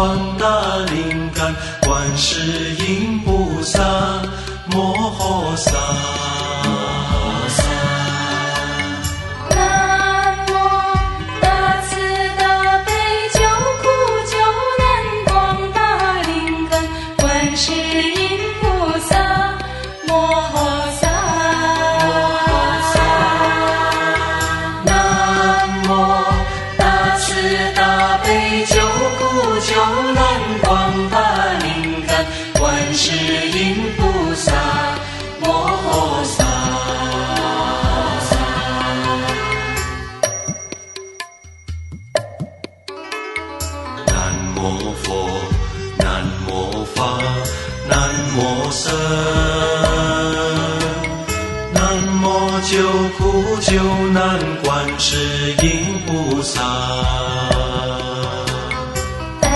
广大灵感观世音菩萨摩诃萨。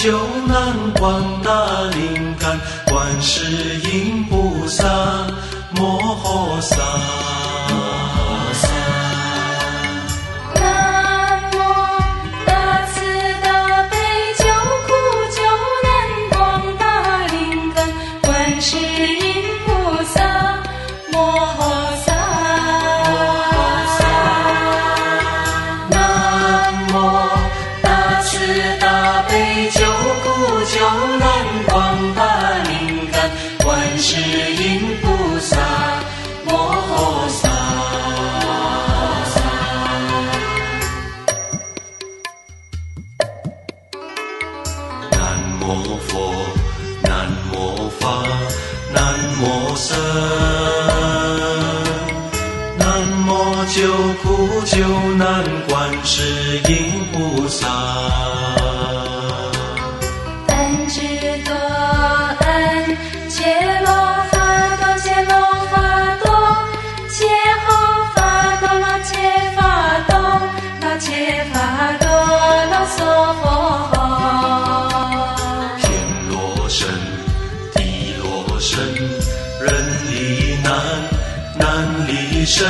就能广大灵感观世音生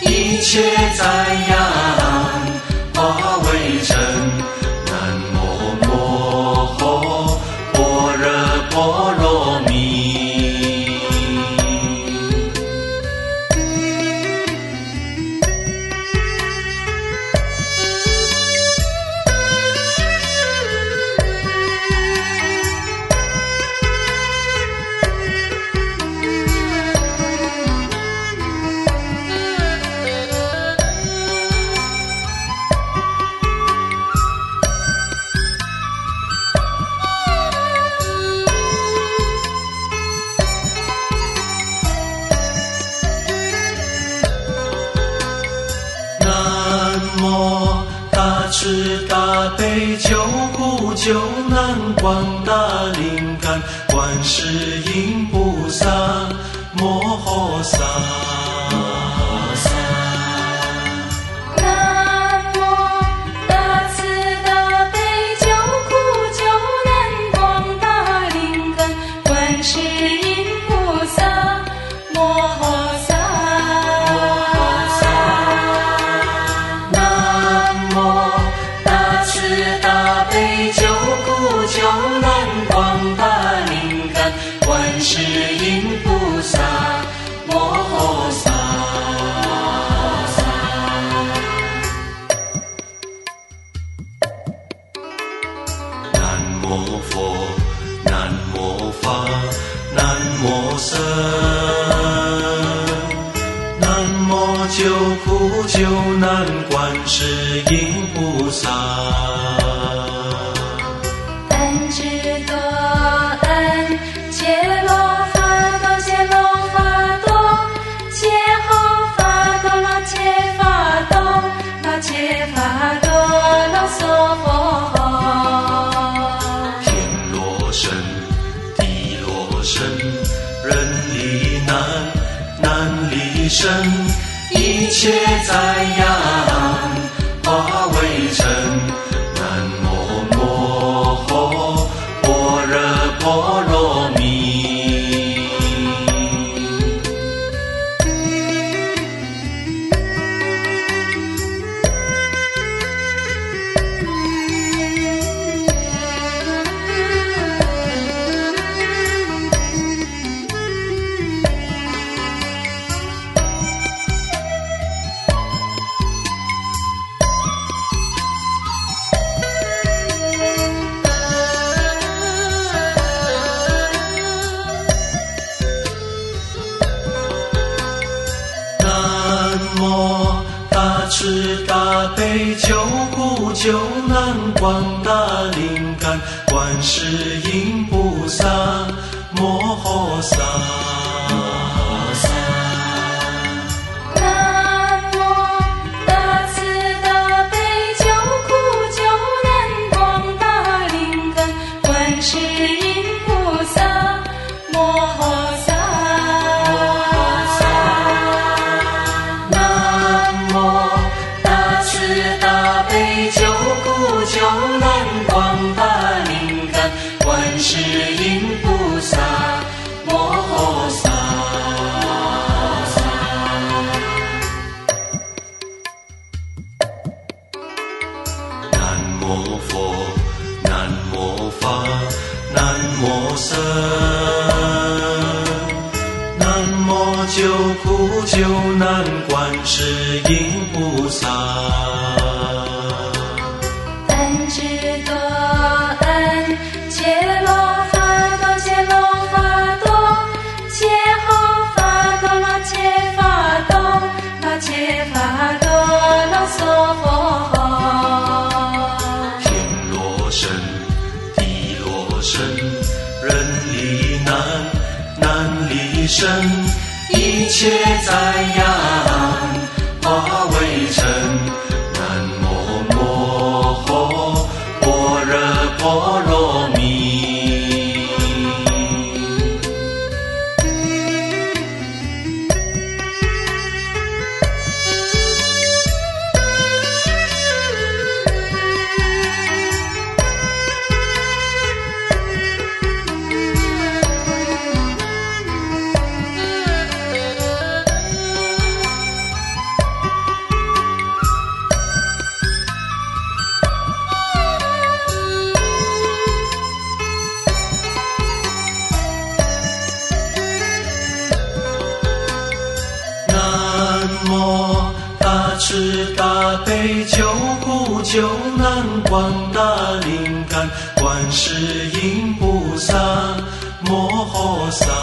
一切在呀大悲救苦救难广大灵感，观世音菩萨摩诃萨。救难观世音菩萨杯救苦救难广大灵感观世音南无佛，南无法，南无僧。南无救苦救难观世音菩萨。胜一切在呀杯酒苦酒难广大灵感观世音菩萨摩诃萨。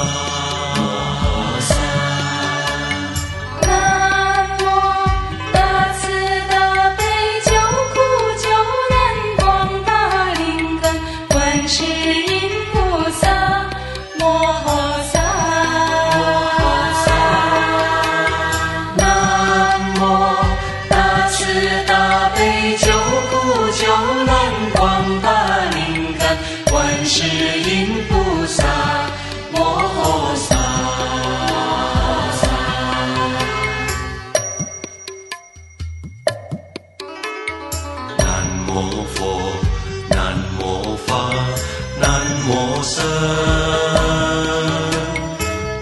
南无佛，南无法，南无僧。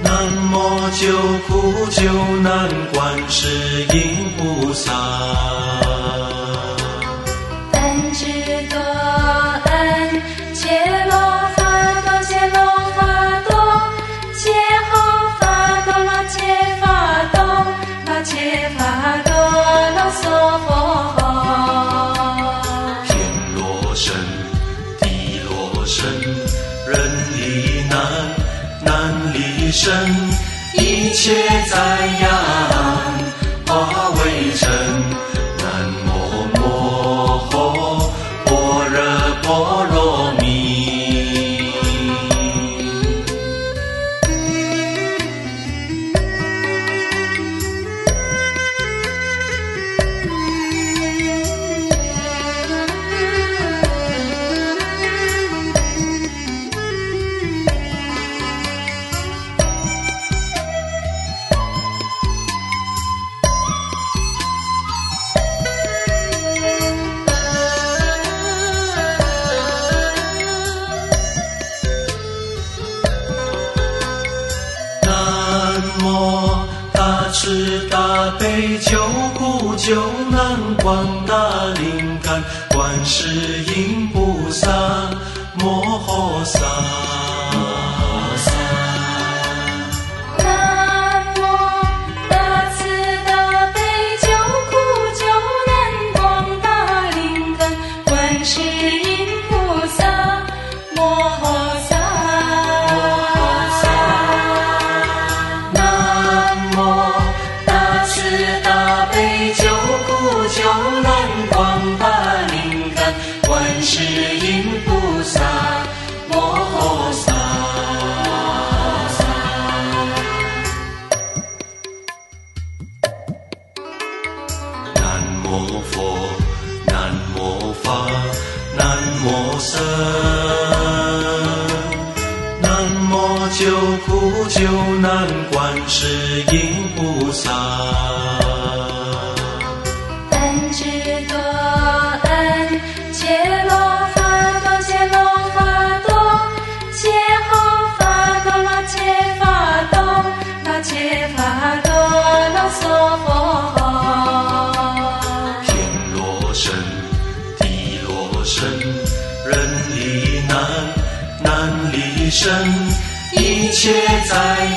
南无救苦救难观世音菩萨。一切在摩大慈大悲救苦救难广大灵感观世音菩萨，摩诃萨，萨。南无大慈大悲救苦救难广大灵感观世音菩萨，摩诃。生。南无救苦救难观世音菩萨。一切在。